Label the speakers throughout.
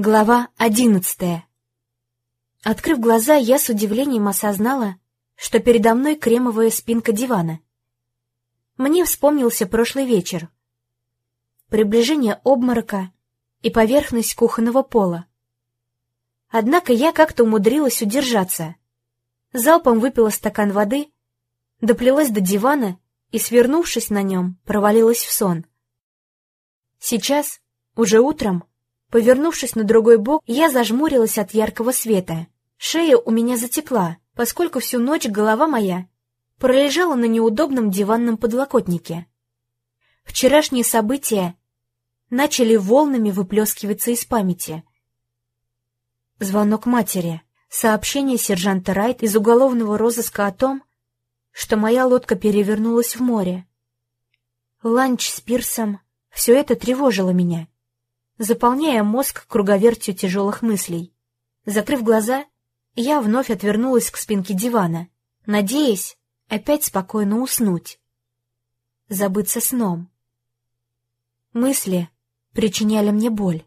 Speaker 1: Глава одиннадцатая. Открыв глаза, я с удивлением осознала, что передо мной кремовая спинка дивана. Мне вспомнился прошлый вечер. Приближение обморока и поверхность кухонного пола. Однако я как-то умудрилась удержаться. Залпом выпила стакан воды, доплелась до дивана и, свернувшись на нем, провалилась в сон. Сейчас, уже утром, Повернувшись на другой бок, я зажмурилась от яркого света. Шея у меня затекла, поскольку всю ночь голова моя пролежала на неудобном диванном подлокотнике. Вчерашние события начали волнами выплескиваться из памяти. Звонок матери, сообщение сержанта Райт из уголовного розыска о том, что моя лодка перевернулась в море. Ланч с пирсом — все это тревожило меня заполняя мозг круговертью тяжелых мыслей. Закрыв глаза, я вновь отвернулась к спинке дивана, надеясь опять спокойно уснуть. Забыться сном. Мысли причиняли мне боль.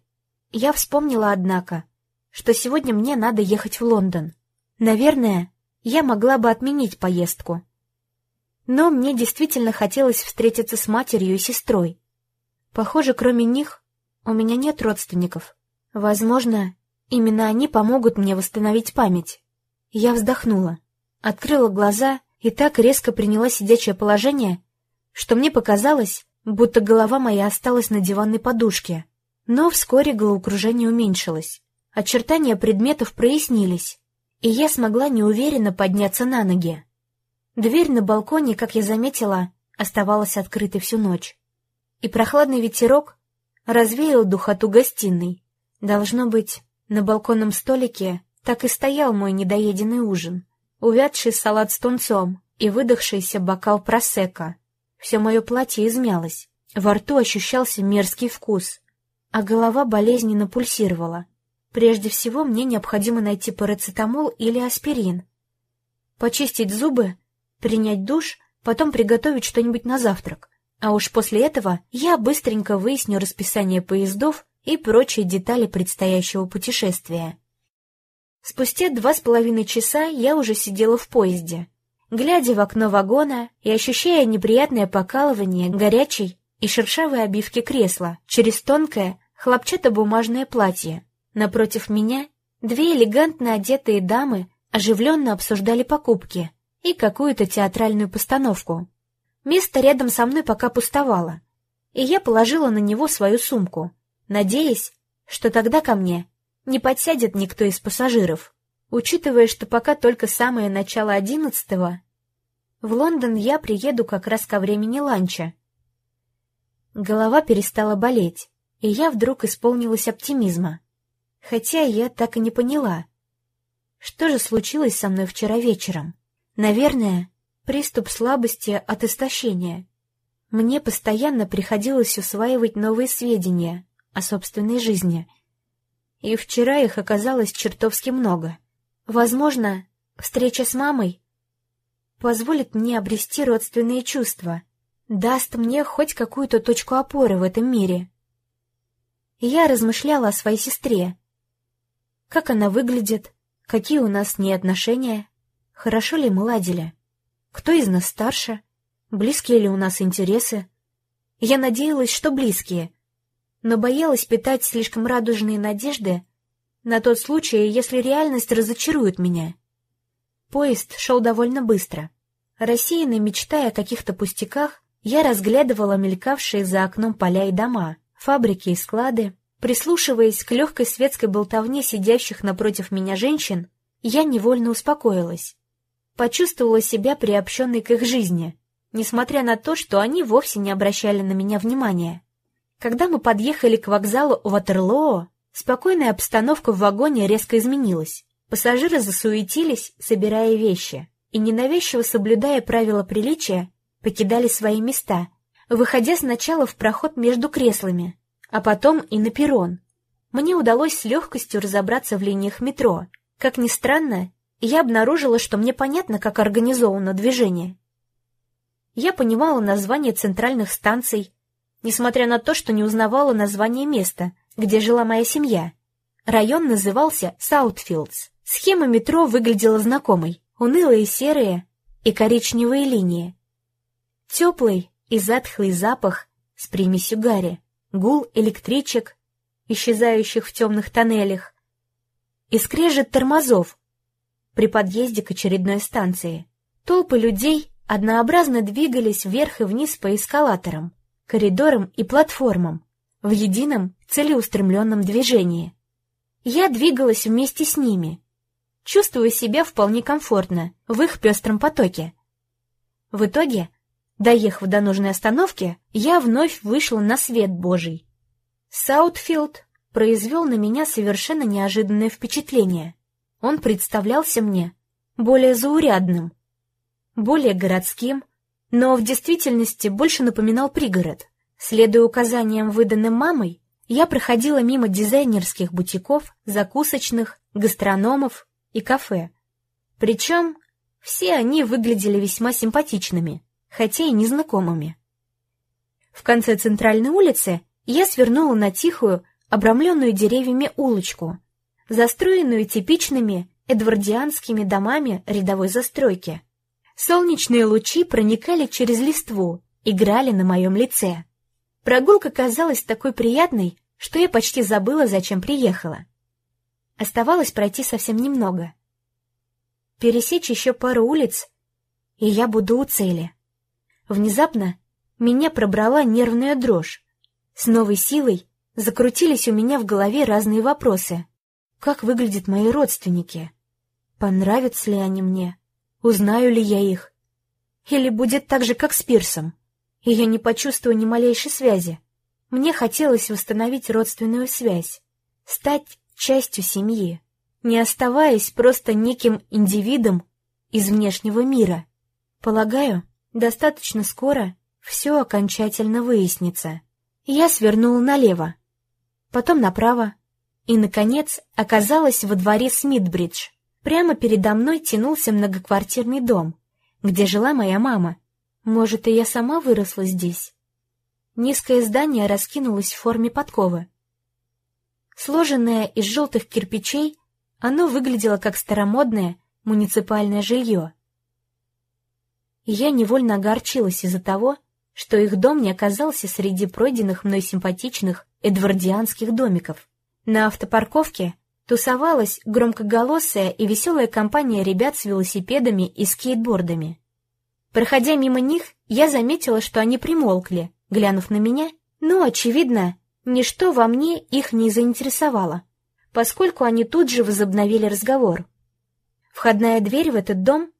Speaker 1: Я вспомнила, однако, что сегодня мне надо ехать в Лондон. Наверное, я могла бы отменить поездку. Но мне действительно хотелось встретиться с матерью и сестрой. Похоже, кроме них, у меня нет родственников. Возможно, именно они помогут мне восстановить память. Я вздохнула, открыла глаза и так резко приняла сидячее положение, что мне показалось, будто голова моя осталась на диванной подушке. Но вскоре головокружение уменьшилось. Очертания предметов прояснились, и я смогла неуверенно подняться на ноги. Дверь на балконе, как я заметила, оставалась открытой всю ночь. И прохладный ветерок развеял духоту гостиной. Должно быть, на балконном столике так и стоял мой недоеденный ужин. Увядший салат с тунцом и выдохшийся бокал просека. Все мое платье измялось, во рту ощущался мерзкий вкус, а голова болезненно пульсировала. Прежде всего мне необходимо найти парацетамол или аспирин. Почистить зубы, принять душ, потом приготовить что-нибудь на завтрак. А уж после этого я быстренько выясню расписание поездов и прочие детали предстоящего путешествия. Спустя два с половиной часа я уже сидела в поезде, глядя в окно вагона и ощущая неприятное покалывание горячей и шершавой обивки кресла через тонкое хлопчатобумажное платье. Напротив меня две элегантно одетые дамы оживленно обсуждали покупки и какую-то театральную постановку. Место рядом со мной пока пустовало, и я положила на него свою сумку, надеясь, что тогда ко мне не подсядет никто из пассажиров. Учитывая, что пока только самое начало одиннадцатого, в Лондон я приеду как раз ко времени ланча. Голова перестала болеть, и я вдруг исполнилась оптимизма. Хотя я так и не поняла, что же случилось со мной вчера вечером. Наверное, приступ слабости от истощения. Мне постоянно приходилось усваивать новые сведения о собственной жизни. И вчера их оказалось чертовски много. Возможно, встреча с мамой позволит мне обрести родственные чувства, даст мне хоть какую-то точку опоры в этом мире. я размышляла о своей сестре. Как она выглядит, какие у нас с ней отношения, хорошо ли мы ладили. Кто из нас старше? Близкие ли у нас интересы? Я надеялась, что близкие, но боялась питать слишком радужные надежды на тот случай, если реальность разочарует меня. Поезд шел довольно быстро. Рассеянно мечтая о каких-то пустяках, я разглядывала мелькавшие за окном поля и дома, фабрики и склады. Прислушиваясь к легкой светской болтовне сидящих напротив меня женщин, я невольно успокоилась почувствовала себя приобщенной к их жизни, несмотря на то, что они вовсе не обращали на меня внимания. Когда мы подъехали к вокзалу Ватерлоо, спокойная обстановка в вагоне резко изменилась. Пассажиры засуетились, собирая вещи, и, ненавязчиво соблюдая правила приличия, покидали свои места, выходя сначала в проход между креслами, а потом и на перрон. Мне удалось с легкостью разобраться в линиях метро. Как ни странно, я обнаружила, что мне понятно, как организовано движение. Я понимала название центральных станций, несмотря на то, что не узнавала название места, где жила моя семья. Район назывался Саутфилдс. Схема метро выглядела знакомой. Унылые серые и коричневые линии. Теплый и затхлый запах с примесью гари. Гул электричек, исчезающих в темных тоннелях. И скрежет тормозов при подъезде к очередной станции. Толпы людей однообразно двигались вверх и вниз по эскалаторам, коридорам и платформам в едином целеустремленном движении. Я двигалась вместе с ними, чувствуя себя вполне комфортно в их пестром потоке. В итоге, доехав до нужной остановки, я вновь вышла на свет Божий. Саутфилд произвел на меня совершенно неожиданное впечатление. Он представлялся мне более заурядным, более городским, но в действительности больше напоминал пригород. Следуя указаниям, выданным мамой, я проходила мимо дизайнерских бутиков, закусочных, гастрономов и кафе. Причем все они выглядели весьма симпатичными, хотя и незнакомыми. В конце центральной улицы я свернула на тихую, обрамленную деревьями улочку, застроенную типичными эдвардианскими домами рядовой застройки. Солнечные лучи проникали через листву, играли на моем лице. Прогулка казалась такой приятной, что я почти забыла, зачем приехала. Оставалось пройти совсем немного. Пересечь еще пару улиц, и я буду у цели. Внезапно меня пробрала нервная дрожь. С новой силой закрутились у меня в голове разные вопросы. Как выглядят мои родственники? Понравятся ли они мне? Узнаю ли я их? Или будет так же, как с Пирсом? и я не почувствую ни малейшей связи. Мне хотелось восстановить родственную связь, стать частью семьи, не оставаясь просто неким индивидом из внешнего мира. Полагаю, достаточно скоро все окончательно выяснится. Я свернула налево, потом направо, и, наконец, оказалась во дворе Смитбридж. Прямо передо мной тянулся многоквартирный дом, где жила моя мама. Может, и я сама выросла здесь? Низкое здание раскинулось в форме подковы. Сложенное из желтых кирпичей, оно выглядело как старомодное муниципальное жилье. И я невольно огорчилась из-за того, что их дом не оказался среди пройденных мной симпатичных эдвардианских домиков. На автопарковке тусовалась громкоголосая и веселая компания ребят с велосипедами и скейтбордами. Проходя мимо них, я заметила, что они примолкли, глянув на меня, но, очевидно, ничто во мне их не заинтересовало, поскольку они тут же возобновили разговор. Входная дверь в этот дом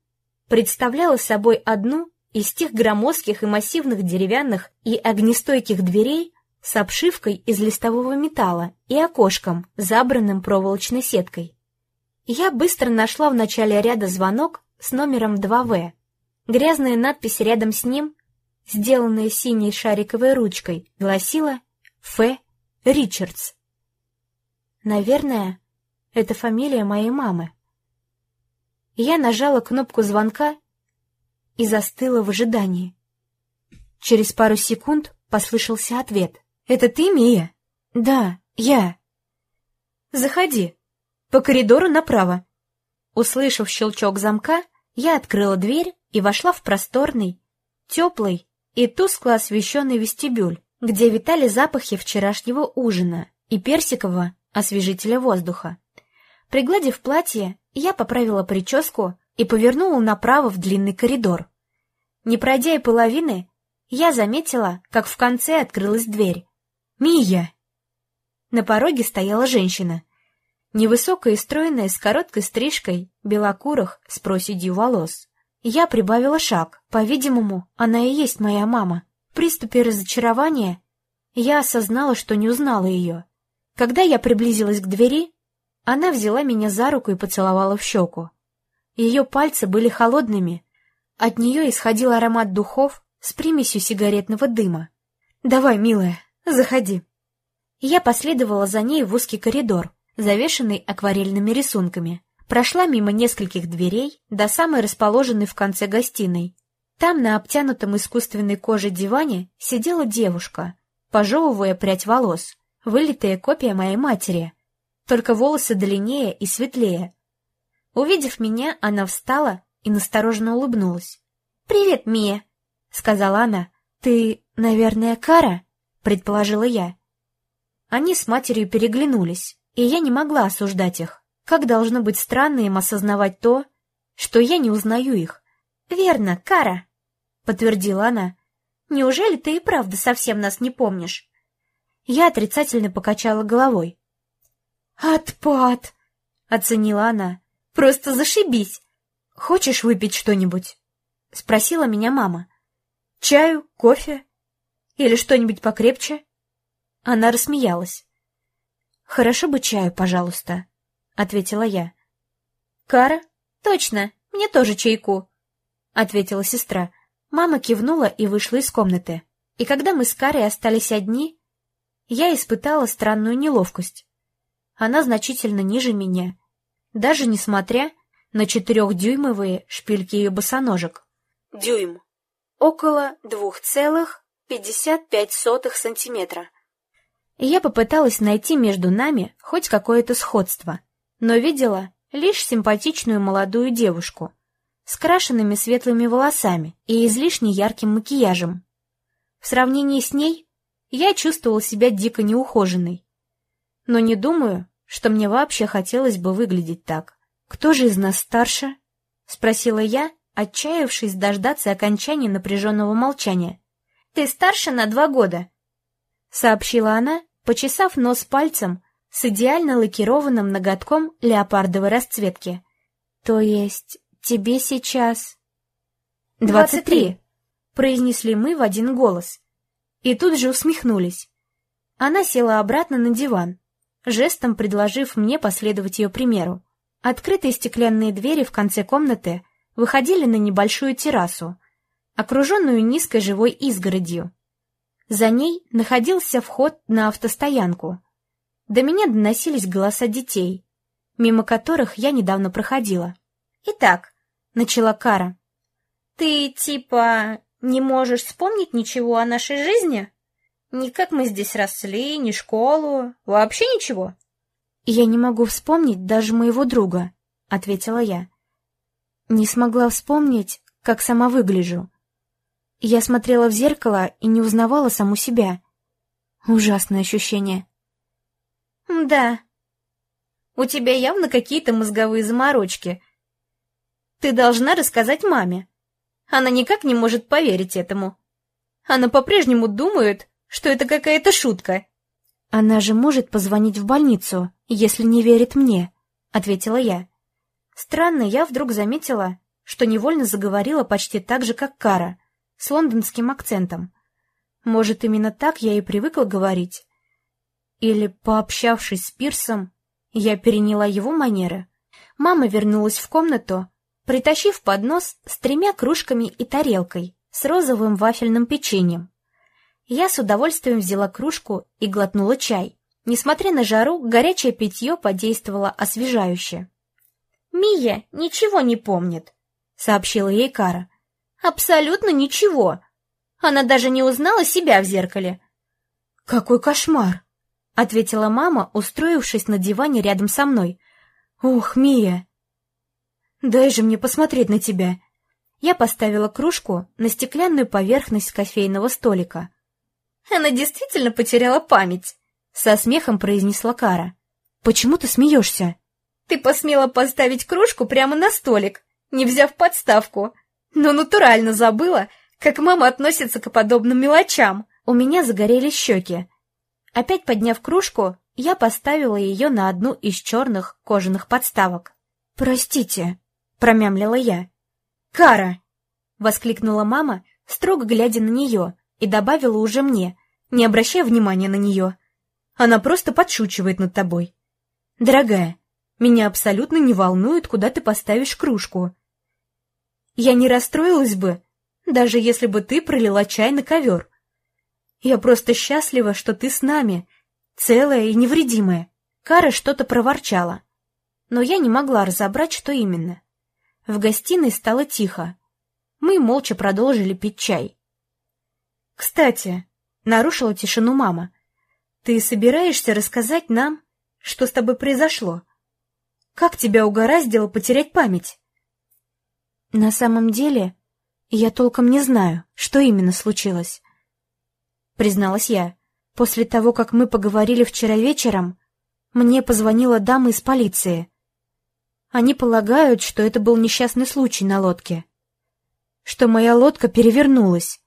Speaker 1: представляла собой одну из тех громоздких и массивных деревянных и огнестойких дверей с обшивкой из листового металла и окошком, забранным проволочной сеткой. Я быстро нашла в начале ряда звонок с номером 2В Грязная надпись рядом с ним, сделанная синей шариковой ручкой, гласила «Ф. Ричардс». Наверное, это фамилия моей мамы. Я нажала кнопку звонка и застыла в ожидании. Через пару секунд послышался ответ. «Это ты, Мия?» «Да, я». «Заходи. По коридору направо». Услышав щелчок замка, я открыла дверь и вошла в просторный, теплый и тускло освещенный вестибюль, где витали запахи вчерашнего ужина и персикового освежителя воздуха. Пригладив платье, я поправила прическу и повернула направо в длинный коридор. Не пройдя и половины, я заметила, как в конце открылась дверь. «Мия!» На пороге стояла женщина. Невысокая и стройная, с короткой стрижкой, белокурых, с проседью волос. Я прибавила шаг. По-видимому, она и есть моя мама. В приступе разочарования я осознала, что не узнала ее. Когда я приблизилась к двери, она взяла меня за руку и поцеловала в щеку. Ее пальцы были холодными. От нее исходил аромат духов с примесью сигаретного дыма. «Давай, милая, заходи». Я последовала за ней в узкий коридор, завешенный акварельными рисунками прошла мимо нескольких дверей до самой расположенной в конце гостиной. Там на обтянутом искусственной кожей диване сидела девушка, пожевывая прядь волос, вылитая копия моей матери. только волосы длиннее и светлее. Увидев меня, она встала и настороженно улыбнулась. «Привет, Мия», — сказала она. «Ты, наверное, Кара?» — предположила я. Они с матерью переглянулись, и я не могла осуждать их. Как должно быть странно им осознавать то, что я не узнаю их. «Верно, Кара», — подтвердила она. «Неужели ты и правда совсем нас не помнишь?» Я отрицательно покачала головой. «Отпад!» — оценила она. «Просто зашибись! Хочешь выпить что-нибудь?» — спросила меня мама. «Чаю? Кофе? Или что-нибудь покрепче?» Она рассмеялась. «Хорошо бы чаю, пожалуйста», — ответила я. «Кара? Точно, мне тоже чайку», — ответила сестра. Мама кивнула и вышла из комнаты. И когда мы с Карой остались одни, я испытала странную неловкость. Она значительно ниже меня, даже несмотря на четырехдюймовые шпильки ее босоножек. Дюйм. Около двух целых пятьдесят пять сотых сантиметра. Я попыталась найти между нами хоть какое-то сходство, но видела лишь симпатичную молодую девушку с крашенными светлыми волосами и излишне ярким макияжем. В сравнении с ней я чувствовал себя дико неухоженной. Но не думаю, что мне вообще хотелось бы выглядеть так. «Кто же из нас старше?» — спросила я, отчаявшись дождаться окончания напряженного молчания. «Ты старше на два года», — сообщила она, почесав нос пальцем с идеально лакированным ноготком леопардовой расцветки. «То есть тебе сейчас...» «Двадцать три», — произнесли мы в один голос. И тут же усмехнулись. Она села обратно на диван, жестом предложив мне последовать ее примеру. Открытые стеклянные двери в конце комнаты выходили на небольшую террасу, окруженную низкой живой изгородью. За ней находился вход на автостоянку. До меня доносились голоса детей, мимо которых я недавно проходила. «Итак», — начала Кара, — «ты, типа, не можешь вспомнить ничего о нашей жизни? Ни как мы здесь росли, ни школу, вообще ничего? Я не могу вспомнить даже моего друга, ответила я. Не смогла вспомнить, как сама выгляжу. Я смотрела в зеркало и не узнавала саму себя. Ужасное ощущение. Да. У тебя явно какие-то мозговые заморочки. Ты должна рассказать маме. Она никак не может поверить этому. Она по-прежнему думает, что это какая-то шутка. Она же может позвонить в больницу, если не верит мне, ответила я. Странно, я вдруг заметила, что невольно заговорила почти так же, как Кара, с лондонским акцентом. Может, именно так я и привыкла говорить? Или, пообщавшись с Пирсом, я переняла его манеры? Мама вернулась в комнату притащив поднос с тремя кружками и тарелкой с розовым вафельным печеньем. Я с удовольствием взяла кружку и глотнула чай. Несмотря на жару, горячее питье подействовало освежающе. «Мия ничего не помнит», — сообщила ей Кара. «Абсолютно ничего. Она даже не узнала себя в зеркале». «Какой кошмар!» — ответила мама, устроившись на диване рядом со мной. «Ух, Мия, «Дай же мне посмотреть на тебя!» Я поставила кружку на стеклянную поверхность кофейного столика. «Она действительно потеряла память!» Со смехом произнесла Кара. «Почему ты смеешься?» «Ты посмела поставить кружку прямо на столик, не взяв подставку. Но натурально забыла, как мама относится к подобным мелочам. У меня загорелись щеки. Опять подняв кружку, я поставила ее на одну из черных кожаных подставок. «Простите», промямлила я. «Кара!» — воскликнула мама, строго глядя на нее, и добавила уже мне, не обращая внимания на нее. «Она просто подшучивает над тобой. Дорогая, меня абсолютно не волнует, куда ты поставишь кружку. Я не расстроилась бы, даже если бы ты пролила чай на ковер. Я просто счастлива, что ты с нами, целая и невредимая». Кара что-то проворчала, но я не могла разобрать, что именно. В гостиной стало тихо. Мы молча продолжили пить чай. «Кстати», — нарушила тишину мама, — «ты собираешься рассказать нам, что с тобой произошло? Как тебя угораздило потерять память? На самом деле, я толком не знаю, что именно случилось. Призналась я. После того, как мы поговорили вчера вечером, мне позвонила дама из полиции. Они полагают, что это был несчастный случай на лодке. Что моя лодка перевернулась,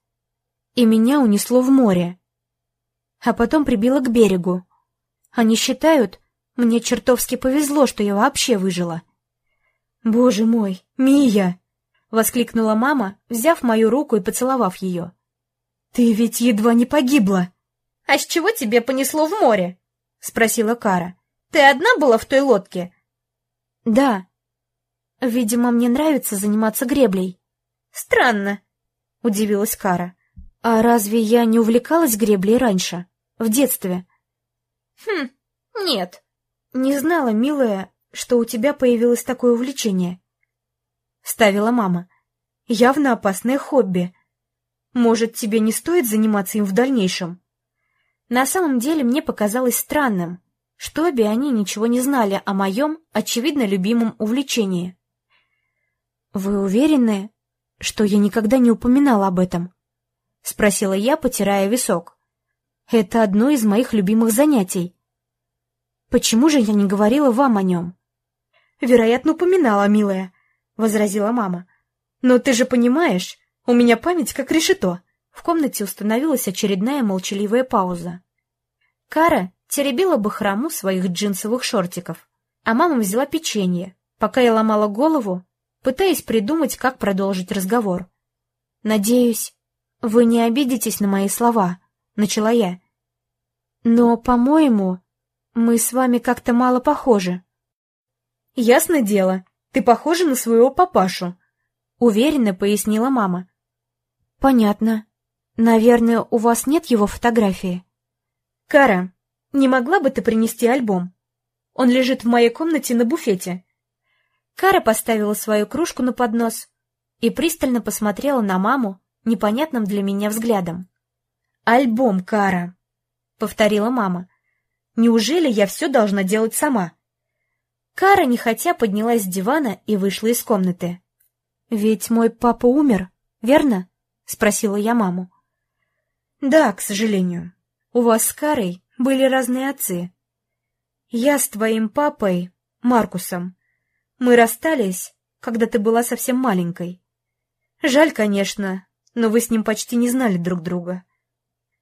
Speaker 1: и меня унесло в море. А потом прибило к берегу. Они считают, мне чертовски повезло, что я вообще выжила. «Боже мой, Мия!» — воскликнула мама, взяв мою руку и поцеловав ее. «Ты ведь едва не погибла!» «А с чего тебе понесло в море?» — спросила Кара. «Ты одна была в той лодке?» «Да. Видимо, мне нравится заниматься греблей». «Странно», — удивилась Кара. «А разве я не увлекалась греблей раньше, в детстве?» «Хм, нет», «Не знала, милая, что у тебя появилось такое увлечение», — ставила мама. «Явно опасное хобби. Может, тебе не стоит заниматься им в дальнейшем?» На самом деле мне показалось странным, что обе они ничего не знали о моем, очевидно, любимом увлечении. «Вы уверены, что я никогда не упоминала об этом?» — спросила я, потирая висок. «Это одно из моих любимых занятий. Почему же я не говорила вам о нем? Вероятно, упоминала, милая, возразила мама. Но ты же понимаешь, у меня память как решето. В комнате установилась очередная молчаливая пауза. Кара теребила бы храму своих джинсовых шортиков, а мама взяла печенье, пока я ломала голову, пытаясь придумать, как продолжить разговор. «Надеюсь, вы не обидитесь на мои слова», — начала я. «Но, по-моему, мы с вами как-то мало похожи. Ясно дело, ты похожа на своего папашу, уверенно пояснила мама. Понятно. Наверное, у вас нет его фотографии. Кара, не могла бы ты принести альбом? Он лежит в моей комнате на буфете. Кара поставила свою кружку на поднос и пристально посмотрела на маму непонятным для меня взглядом. «Альбом, Кара!» — повторила мама. Неужели я все должна делать сама? Кара, нехотя, поднялась с дивана и вышла из комнаты. «Ведь мой папа умер, верно?» — спросила я маму. «Да, к сожалению. У вас с Карой были разные отцы. Я с твоим папой, Маркусом. Мы расстались, когда ты была совсем маленькой. Жаль, конечно, но вы с ним почти не знали друг друга.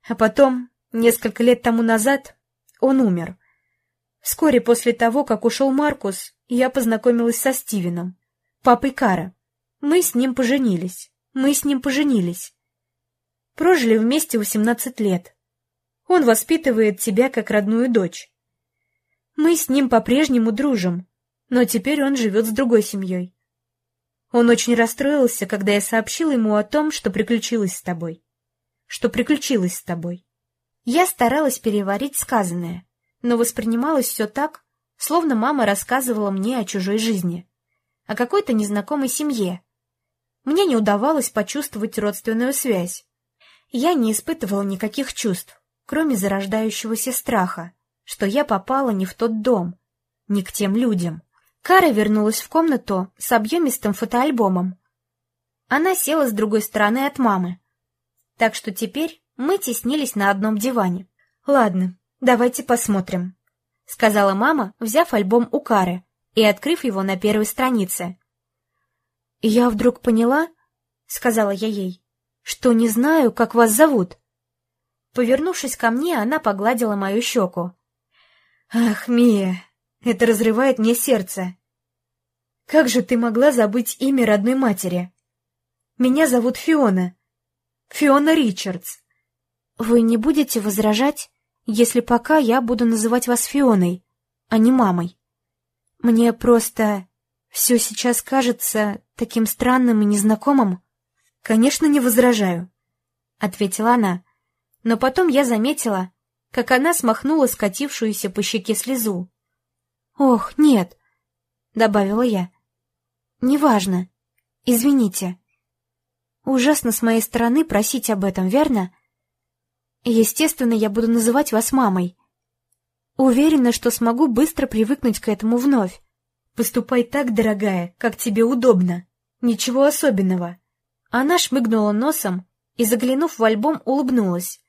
Speaker 1: А потом, несколько лет тому назад, он умер. Вскоре после того, как ушел Маркус, я познакомилась со Стивеном, папой Кара. Мы с ним поженились. Мы с ним поженились. Прожили вместе восемнадцать лет. Он воспитывает тебя как родную дочь. Мы с ним по-прежнему дружим, но теперь он живет с другой семьей. Он очень расстроился, когда я сообщила ему о том, что приключилось с тобой. Что приключилось с тобой. Я старалась переварить сказанное, но воспринималось все так, словно мама рассказывала мне о чужой жизни, о какой-то незнакомой семье. Мне не удавалось почувствовать родственную связь. Я не испытывала никаких чувств, кроме зарождающегося страха, что я попала не в тот дом, не к тем людям. Кара вернулась в комнату с объемистым фотоальбомом. Она села с другой стороны от мамы. Так что теперь мы теснились на одном диване. «Ладно, давайте посмотрим», — сказала мама, взяв альбом у Кары и открыв его на первой странице. «Я вдруг поняла», — сказала я ей, — «что не знаю, как вас зовут». Повернувшись ко мне, она погладила мою щеку. «Ах, Мия, это разрывает мне сердце. Как же ты могла забыть имя родной матери? Меня зовут Фиона. Фиона Ричардс. «Вы не будете возражать, если пока я буду называть вас Фионой, а не мамой? Мне просто все сейчас кажется таким странным и незнакомым». «Конечно, не возражаю», — ответила она. Но потом я заметила, как она смахнула скатившуюся по щеке слезу. «Ох, нет», — добавила я. «Неважно. Извините. Ужасно с моей стороны просить об этом, верно?» Естественно, я буду называть вас мамой. Уверена, что смогу быстро привыкнуть к этому вновь. Поступай так, дорогая, как тебе удобно. Ничего особенного. Она шмыгнула носом и, заглянув в альбом, улыбнулась.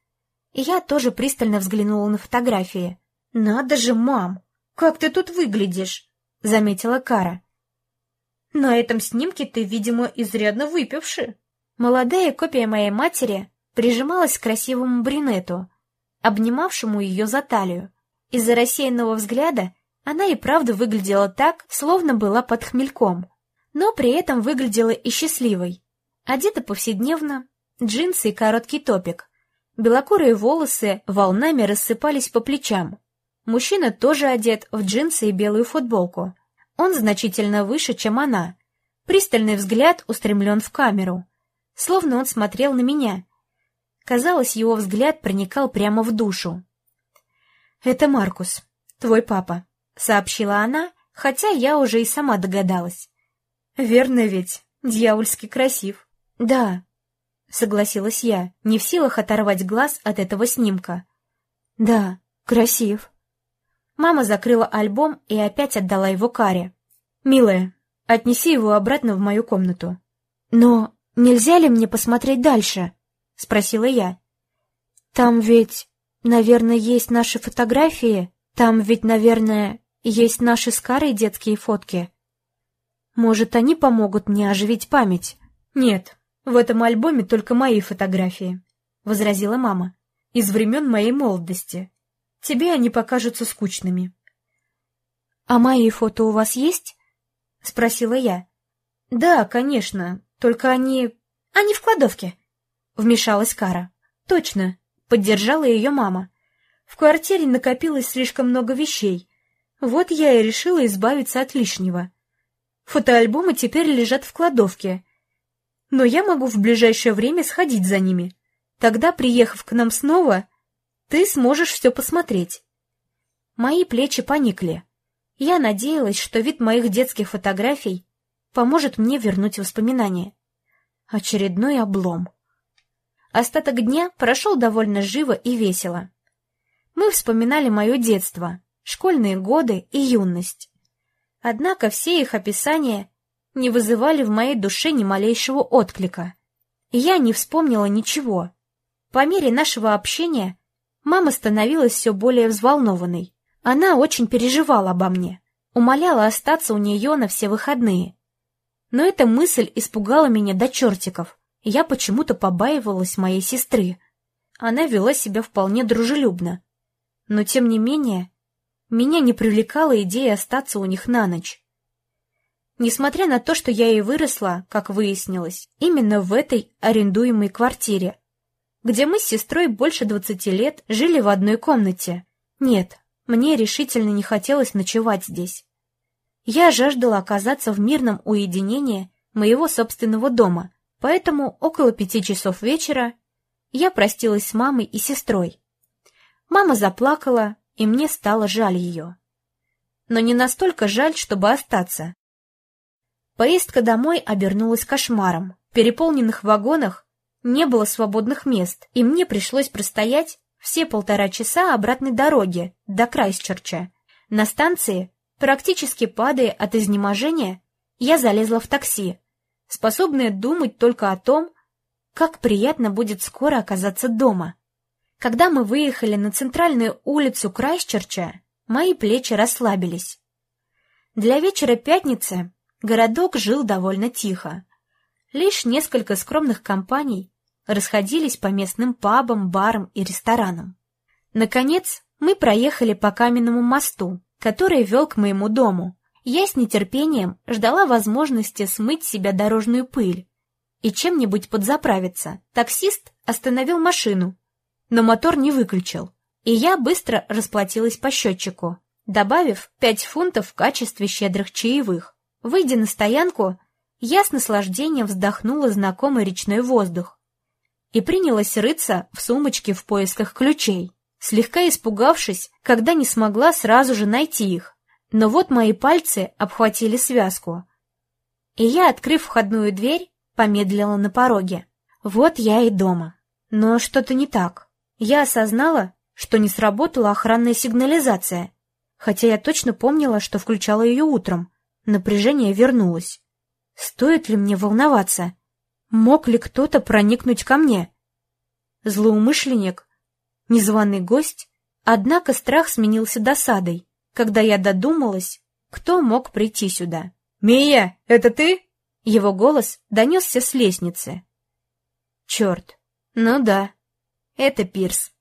Speaker 1: И я тоже пристально взглянула на фотографии. «Надо же, мам! Как ты тут выглядишь?» — заметила Кара. «На этом снимке ты, видимо, изрядно выпивши». Молодая копия моей матери прижималась к красивому брюнету, обнимавшему ее за талию. Из-за рассеянного взгляда она и правда выглядела так, словно была под хмельком, но при этом выглядела и счастливой. Одета повседневно, джинсы и короткий топик. Белокурые волосы волнами рассыпались по плечам. Мужчина тоже одет в джинсы и белую футболку. Он значительно выше, чем она. Пристальный взгляд устремлен в камеру. Словно он смотрел на меня. Казалось, его взгляд проникал прямо в душу. «Это Маркус, твой папа», — сообщила она, хотя я уже и сама догадалась. «Верно ведь, дьявольски красив». «Да», — согласилась я, не в силах оторвать глаз от этого снимка. «Да, красив». Мама закрыла альбом и опять отдала его Каре. «Милая, отнеси его обратно в мою комнату». «Но нельзя ли мне посмотреть дальше?» — спросила я. «Там ведь, наверное, есть наши фотографии, там ведь, наверное, есть наши с Карой детские фотки. Может, они помогут мне оживить память?» «Нет, в этом альбоме только мои фотографии», — возразила мама. «Из времен моей молодости. Тебе они покажутся скучными. — А мои фото у вас есть? — спросила я. — Да, конечно, только они... — Они в кладовке, — вмешалась Кара. — Точно, — поддержала ее мама. В квартире накопилось слишком много вещей. Вот я и решила избавиться от лишнего. Фотоальбомы теперь лежат в кладовке. Но я могу в ближайшее время сходить за ними. Тогда, приехав к нам снова, ты сможешь все посмотреть. Мои плечи поникли. Я надеялась, что вид моих детских фотографий поможет мне вернуть воспоминания. Очередной облом. Остаток дня прошел довольно живо и весело. Мы вспоминали мое детство, школьные годы и юность. Однако все их описания не вызывали в моей душе ни малейшего отклика. я не вспомнила ничего. По мере нашего общения Мама становилась все более взволнованной. Она очень переживала обо мне, умоляла остаться у нее на все выходные. Но эта мысль испугала меня до чертиков. Я почему-то побаивалась моей сестры. Она вела себя вполне дружелюбно. Но, тем не менее, меня не привлекала идея остаться у них на ночь. Несмотря на то, что я и выросла, как выяснилось, именно в этой арендуемой квартире, где мы с сестрой больше двадцати лет жили в одной комнате. Нет, мне решительно не хотелось ночевать здесь. Я жаждала оказаться в мирном уединении моего собственного дома, поэтому около пяти часов вечера я простилась с мамой и сестрой. Мама заплакала, и мне стало жаль ее. Но не настолько жаль, чтобы остаться. Поездка домой обернулась кошмаром. В переполненных вагонах не было свободных мест, и мне пришлось простоять все полтора часа обратной дороги до Крайсчерча. На станции, практически падая от изнеможения, я залезла в такси, способная думать только о том, как приятно будет скоро оказаться дома. Когда мы выехали на центральную улицу Крайсчерча, мои плечи расслабились. Для вечера пятницы городок жил довольно тихо. Лишь несколько скромных компаний расходились по местным пабам, барам и ресторанам. Наконец, мы проехали по каменному мосту, который вел к моему дому. Я с нетерпением ждала возможности смыть себя дорожную пыль и чем-нибудь подзаправиться. Таксист остановил машину, но мотор не выключил, и я быстро расплатилась по счетчику, добавив пять фунтов в качестве щедрых чаевых. Выйдя на стоянку, я с наслаждением вздохнула знакомый речной воздух и принялась рыться в сумочке в поисках ключей, слегка испугавшись, когда не смогла сразу же найти их. Но вот мои пальцы обхватили связку. И я, открыв входную дверь, помедлила на пороге. Вот я и дома. Но что-то не так. Я осознала, что не сработала охранная сигнализация, хотя я точно помнила, что включала ее утром. Напряжение вернулось. Стоит ли мне волноваться? Мог ли кто-то проникнуть ко мне? Злоумышленник? Незваный гость? Однако страх сменился досадой, когда я додумалась, кто мог прийти сюда.
Speaker 2: «Мия, это ты?»
Speaker 1: Его голос донесся с лестницы. Черт, ну да, это Пирс.